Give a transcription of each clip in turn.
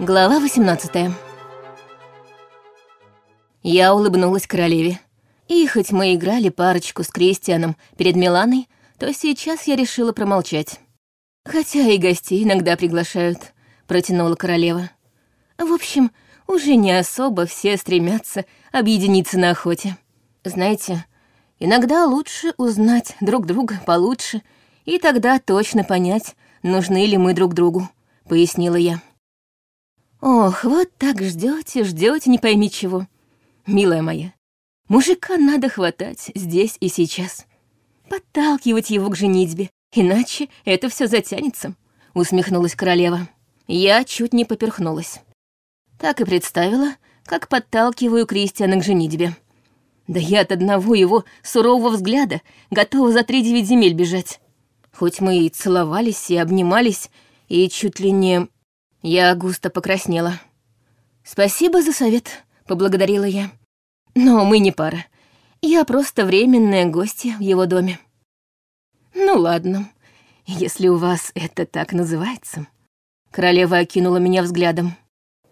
Глава 18 Я улыбнулась королеве. И хоть мы играли парочку с Кристианом перед Миланой, то сейчас я решила промолчать. Хотя и гостей иногда приглашают, протянула королева. В общем, уже не особо все стремятся объединиться на охоте. Знаете, иногда лучше узнать друг друга получше, и тогда точно понять, нужны ли мы друг другу, пояснила я. Ох, вот так ждете, ждете, не пойми чего. Милая моя, мужика надо хватать здесь и сейчас. Подталкивать его к женитьбе, иначе это все затянется, усмехнулась королева. Я чуть не поперхнулась. Так и представила, как подталкиваю Кристиана к женитьбе. Да я от одного его сурового взгляда готова за три девять земель бежать. Хоть мы и целовались, и обнимались, и чуть ли не я густо покраснела. «Спасибо за совет», — поблагодарила я. «Но мы не пара. Я просто временная гостья в его доме». «Ну ладно, если у вас это так называется». Королева окинула меня взглядом.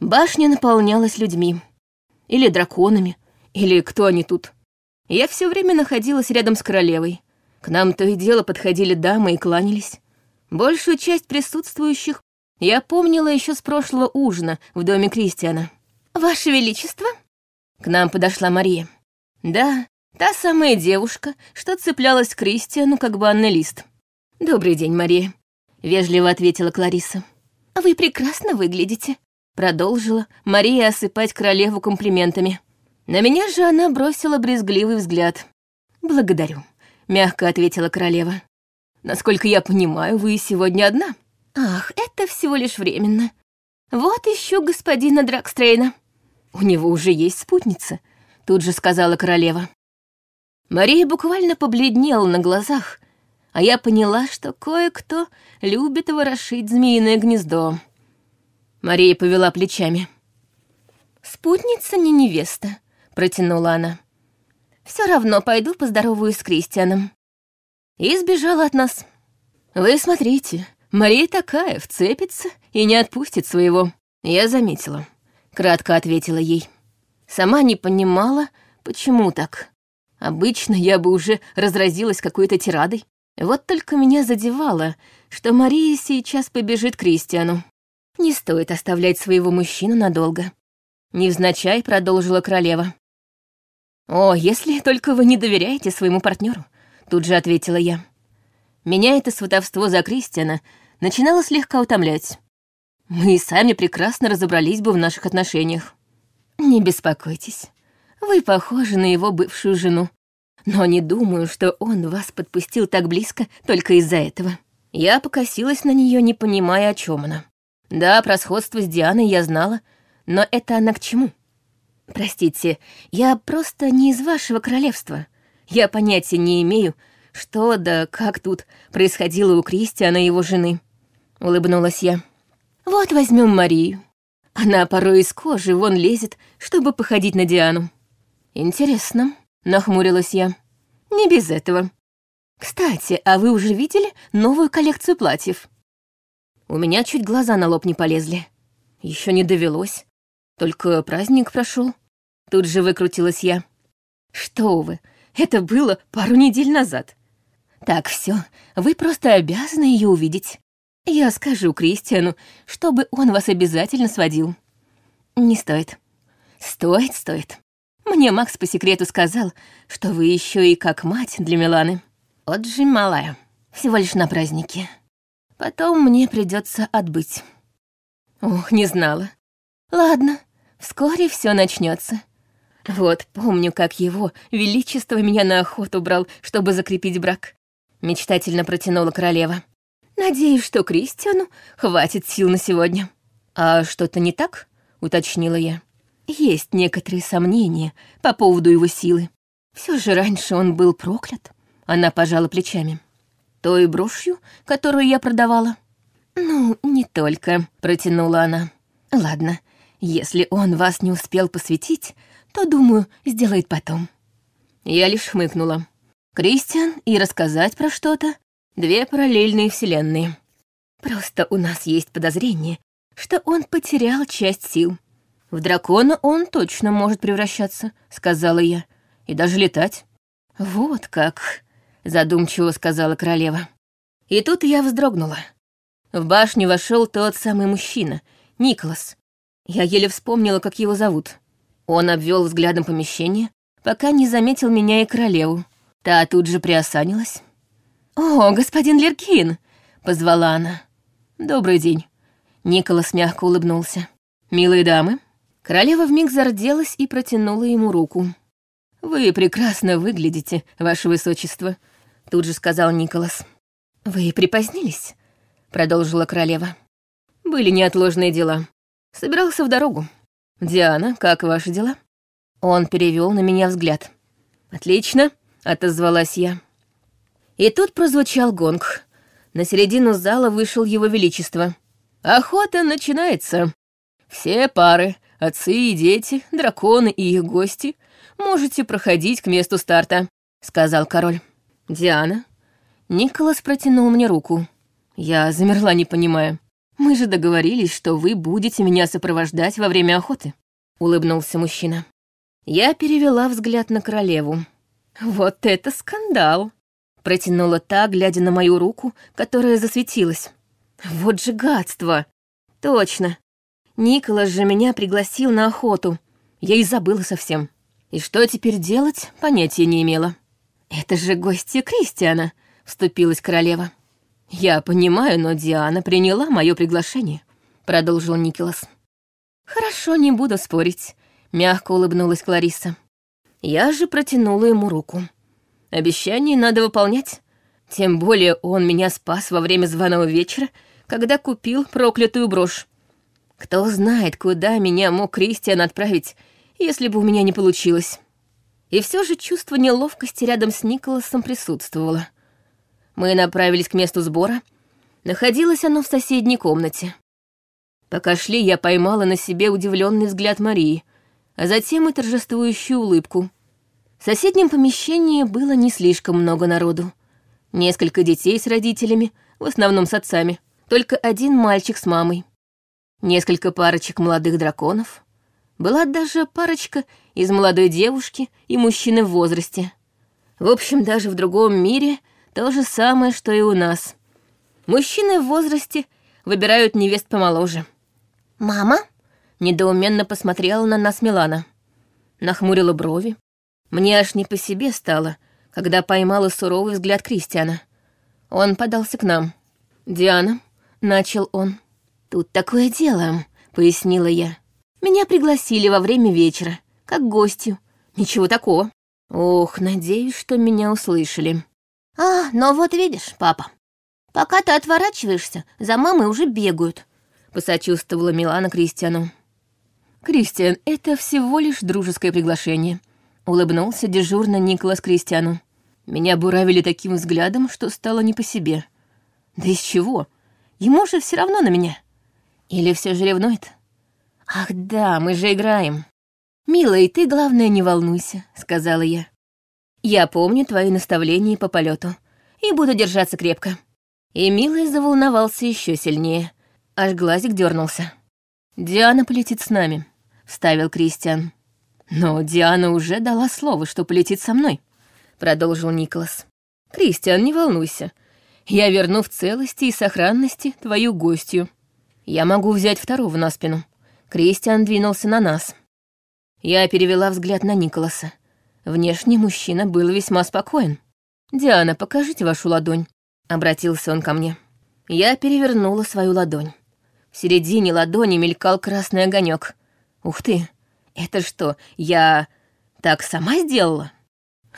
Башня наполнялась людьми. Или драконами, или кто они тут. Я все время находилась рядом с королевой. К нам то и дело подходили дамы и кланялись. Большую часть присутствующих я помнила еще с прошлого ужина в доме Кристиана. «Ваше Величество?» К нам подошла Мария. Да, та самая девушка, что цеплялась к Кристиану, как банный лист. «Добрый день, Мария», — вежливо ответила Клариса. «Вы прекрасно выглядите», — продолжила Мария осыпать королеву комплиментами. На меня же она бросила брезгливый взгляд. «Благодарю», — мягко ответила королева. «Насколько я понимаю, вы сегодня одна?» Ах, это всего лишь временно. Вот ищу господина Дракстрейна. У него уже есть спутница, тут же сказала королева. Мария буквально побледнела на глазах, а я поняла, что кое-кто любит ворошить змеиное гнездо. Мария повела плечами. «Спутница не невеста», — протянула она. Все равно пойду поздороваюсь с Кристианом». И сбежала от нас. «Вы смотрите, Мария такая, вцепится и не отпустит своего. Я заметила. Кратко ответила ей. Сама не понимала, почему так. Обычно я бы уже разразилась какой-то тирадой. Вот только меня задевало, что Мария сейчас побежит к Кристиану. Не стоит оставлять своего мужчину надолго. Невзначай продолжила королева. «О, если только вы не доверяете своему партнеру, тут же ответила я. Меня это сватовство за Кристиана начинало слегка утомлять. Мы и сами прекрасно разобрались бы в наших отношениях. Не беспокойтесь, вы похожи на его бывшую жену. Но не думаю, что он вас подпустил так близко только из-за этого. Я покосилась на нее, не понимая, о чем она. Да, про сходство с Дианой я знала, но это она к чему? Простите, я просто не из вашего королевства. Я понятия не имею, что да как тут происходило у Кристиана и его жены. Улыбнулась я. Вот возьмем Марию. Она порой из кожи вон лезет, чтобы походить на Диану. Интересно, нахмурилась я. Не без этого. Кстати, а вы уже видели новую коллекцию платьев? У меня чуть глаза на лоб не полезли. Еще не довелось. Только праздник прошел. Тут же выкрутилась я. Что вы, это было пару недель назад. Так, все, вы просто обязаны ее увидеть. Я скажу Кристиану, чтобы он вас обязательно сводил. Не стоит. Стоит, стоит. Мне Макс по секрету сказал, что вы еще и как мать для Миланы. Вот же малая. Всего лишь на празднике. Потом мне придется отбыть. Ох, не знала. Ладно, вскоре все начнется. Вот помню, как его величество меня на охоту брал, чтобы закрепить брак мечтательно протянула королева. Надеюсь, что Кристиану хватит сил на сегодня. А что-то не так? уточнила я. Есть некоторые сомнения по поводу его силы. Все же раньше он был проклят. Она пожала плечами. Той брошью, которую я продавала. Ну, не только, протянула она. Ладно, если он вас не успел посвятить, то, думаю, сделает потом. Я лишь хмыкнула. Кристиан и рассказать про что-то — две параллельные вселенные. Просто у нас есть подозрение, что он потерял часть сил. В дракона он точно может превращаться, сказала я, и даже летать. Вот как, задумчиво сказала королева. И тут я вздрогнула. В башню вошел тот самый мужчина, Николас. Я еле вспомнила, как его зовут. Он обвел взглядом помещение, пока не заметил меня и королеву. Та тут же приосанилась. «О, господин Леркин!» — позвала она. «Добрый день». Николас мягко улыбнулся. «Милые дамы». Королева вмиг зарделась и протянула ему руку. «Вы прекрасно выглядите, ваше высочество», — тут же сказал Николас. «Вы припозднились?» — продолжила королева. «Были неотложные дела. Собирался в дорогу. Диана, как ваши дела?» Он перевел на меня взгляд. «Отлично», — отозвалась я. И тут прозвучал гонг. На середину зала вышел его величество. «Охота начинается. Все пары, отцы и дети, драконы и их гости, можете проходить к месту старта», — сказал король. «Диана». Николас протянул мне руку. Я замерла, не понимая. «Мы же договорились, что вы будете меня сопровождать во время охоты», — улыбнулся мужчина. Я перевела взгляд на королеву. «Вот это скандал!» Протянула та, глядя на мою руку, которая засветилась. Вот же гадство! Точно. Николас же меня пригласил на охоту. Я и забыла совсем. И что теперь делать, понятия не имела. «Это же гостья Кристиана», — вступилась королева. «Я понимаю, но Диана приняла мое приглашение», — продолжил Николас. «Хорошо, не буду спорить», — мягко улыбнулась Клариса. Я же протянула ему руку. Обещание надо выполнять. Тем более он меня спас во время званого вечера, когда купил проклятую брошь. Кто знает, куда меня мог Кристиан отправить, если бы у меня не получилось. И все же чувство неловкости рядом с Николасом присутствовало. Мы направились к месту сбора. Находилось оно в соседней комнате. Пока шли, я поймала на себе удивленный взгляд Марии, а затем и торжествующую улыбку — в соседнем помещении было не слишком много народу. Несколько детей с родителями, в основном с отцами. Только один мальчик с мамой. Несколько парочек молодых драконов. Была даже парочка из молодой девушки и мужчины в возрасте. В общем, даже в другом мире то же самое, что и у нас. Мужчины в возрасте выбирают невест помоложе. «Мама?» — недоуменно посмотрела на нас Милана. Нахмурила брови, мне аж не по себе стало, когда поймала суровый взгляд Кристиана. Он подался к нам. «Диана», — начал он. «Тут такое дело», — пояснила я. «Меня пригласили во время вечера, как гостью. Ничего такого». Ох, надеюсь, что меня услышали. «А, ну вот видишь, папа, пока ты отворачиваешься, за мамой уже бегают», — посочувствовала Милана Кристиану. «Кристиан, это всего лишь дружеское приглашение», Улыбнулся дежурно Николас Кристиану. Меня буравили таким взглядом, что стало не по себе. Да из чего? Ему же все равно на меня. Или все же ревнует? Ах да, мы же играем. «Милый, ты, главное, не волнуйся», — сказала я. «Я помню твои наставления по полету и буду держаться крепко». И Милый заволновался еще сильнее. Аж глазик дернулся. «Диана полетит с нами», — вставил Кристиан. «Но Диана уже дала слово, что полетит со мной», — продолжил Николас. «Кристиан, не волнуйся. Я верну в целости и сохранности твою гостью. Я могу взять второго на спину». Кристиан двинулся на нас. Я перевела взгляд на Николаса. Внешне мужчина был весьма спокоен. «Диана, покажите вашу ладонь», — обратился он ко мне. Я перевернула свою ладонь. В середине ладони мелькал красный огонек. Ух ты, это что, я так сама сделала?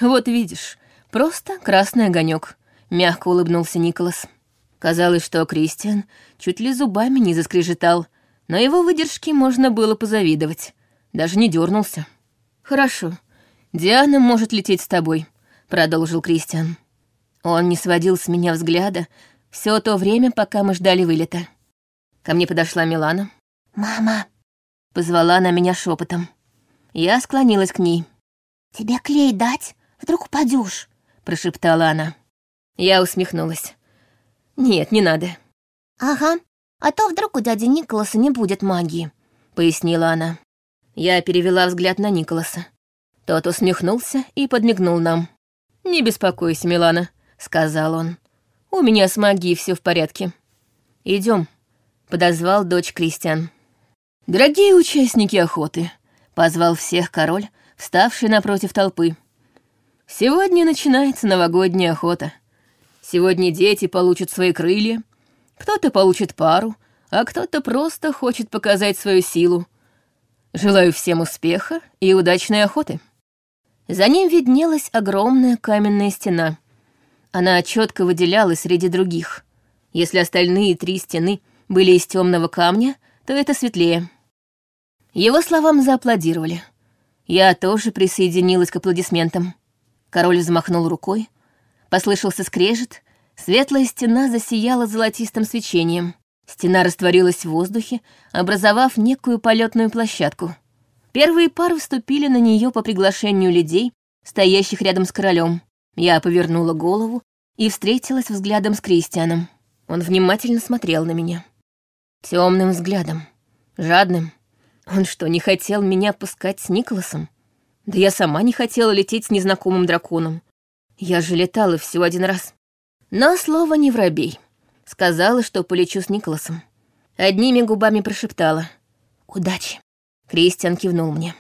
Вот видишь, просто красный огонек. Мягко улыбнулся Николас. Казалось, что Кристиан чуть ли зубами не заскрежетал, но его выдержке можно было позавидовать. Даже не дернулся. Хорошо. Диана может лететь с тобой, продолжил Кристиан. Он не сводил с меня взгляда все то время, пока мы ждали вылета. Ко мне подошла Милана. «Мама!» Позвала она меня шепотом. Я склонилась к ней. «Тебе клей дать? Вдруг упадешь?» прошептала она. Я усмехнулась. «Нет, не надо». «Ага, А то вдруг у дяди Николаса не будет магии», — пояснила она. Я перевела взгляд на Николаса. Тот усмехнулся и подмигнул нам. «Не беспокойся, Милана», — сказал он. «У меня с магией все в порядке. Идем, подозвал дочь Кристиан. «Дорогие участники охоты», — позвал всех король, вставший напротив толпы. «Сегодня начинается новогодняя охота. Сегодня дети получат свои крылья, кто-то получит пару, а кто-то просто хочет показать свою силу. Желаю всем успеха и удачной охоты». За ним виднелась огромная каменная стена. Она четко выделялась среди других. Если остальные три стены были из темного камня, то это светлее. Его словам зааплодировали. Я тоже присоединилась к аплодисментам. Король взмахнул рукой. Послышался скрежет. Светлая стена засияла золотистым свечением. Стена растворилась в воздухе, образовав некую полетную площадку. Первые пары вступили на нее по приглашению людей, стоящих рядом с королем. Я повернула голову и встретилась взглядом с Кристианом. Он внимательно смотрел на меня. Темным взглядом, жадным. Он что, не хотел меня пускать с Николасом? Да я сама не хотела лететь с незнакомым драконом. Я же летала всего один раз. Но слово не воробей. Сказала, что полечу с Николасом. Одними губами прошептала. «Удачи!» Кристиан кивнул мне.